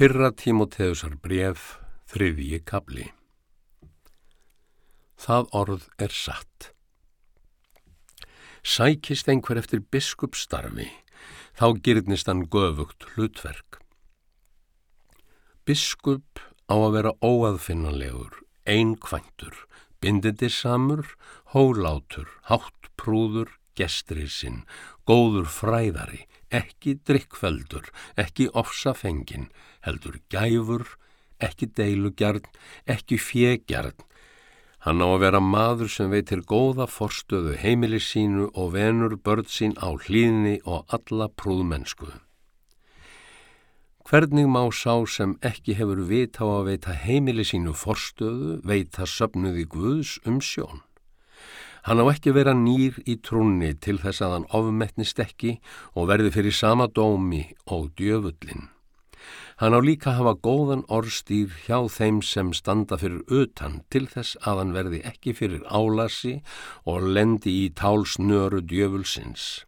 Fyrra Tímoteusar bref, þriðji kabli. Það orð er satt. Sækist einhver eftir biskupstarfi, þá gyrnist hann göfugt hlutverk. Biskup á að vera óaðfinnanlegur, einkvæntur, bindindisamur, hólátur, háttprúður, gestrisinn, góður fræðari, ekki drikkveldur, ekki ofsafengin, heldur gæfur, ekki deilugjarn, ekki fjegjarn. Hann á að vera maður sem veitir góða forstöðu heimili sínu og venur börn sín á hlýðni og alla prúðmennsku. Hvernig má sá sem ekki hefur vita á að veita heimili sínu forstöðu, veita söpnuði Guðs um sjón? Hann á ekki vera nýr í trúnni til þess að hann ofmettnist ekki og verði fyrir sama dómi og djöfullin. Hann á líka hafa góðan orðstýr hjá þeim sem standa fyrir utan til þess að hann verði ekki fyrir álasi og lendi í tálsnöru djöfulsins.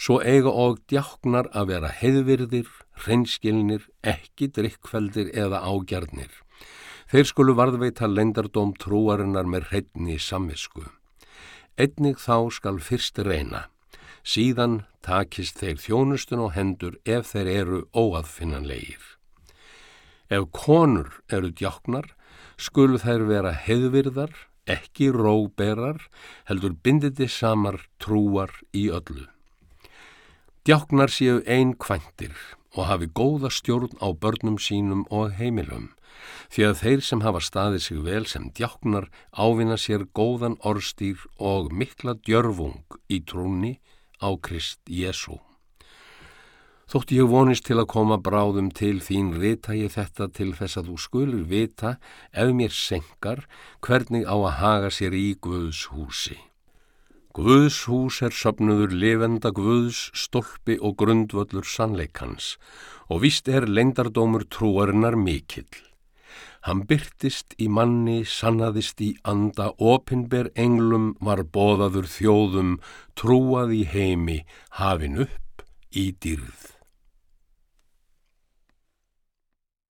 Svo eiga og djáknar að vera heiðvirðir, hreinskilnir, ekki drikkveldir eða ágjarnir. Þeir skulu varðveita lendardóm trúarinnar með hreitni samvisku. Einnig þá skal fyrst reyna, síðan takist þeir þjónustun og hendur ef þeir eru óaðfinnanlegir. Ef konur eru djáknar, skulu þær vera heiðvirðar, ekki róberar, heldur binditi samar trúar í öllu. Djáknar séu einn kvæntir og hafi góða stjórn á börnum sínum og heimilum, því að þeir sem hafa staðið sig vel sem djáknar ávinna sér góðan orstýr og mikla djörfung í trúni á Krist Jésu. Þótt ég vonist til að koma bráðum til þín rita ég þetta til þess að þú skulur vita ef mér senkar hvernig á að haga sér í Guðs húsi. Guðs hús er söpnuður lifenda Guðs, stolpi og grundvöllur sannleikans og vist er lengdardómur trúarinnar mikill. Hann byrtist í manni, sannaðist í anda, opinber englum var bóðaður þjóðum, trúað í heimi, hafin upp í dýrð.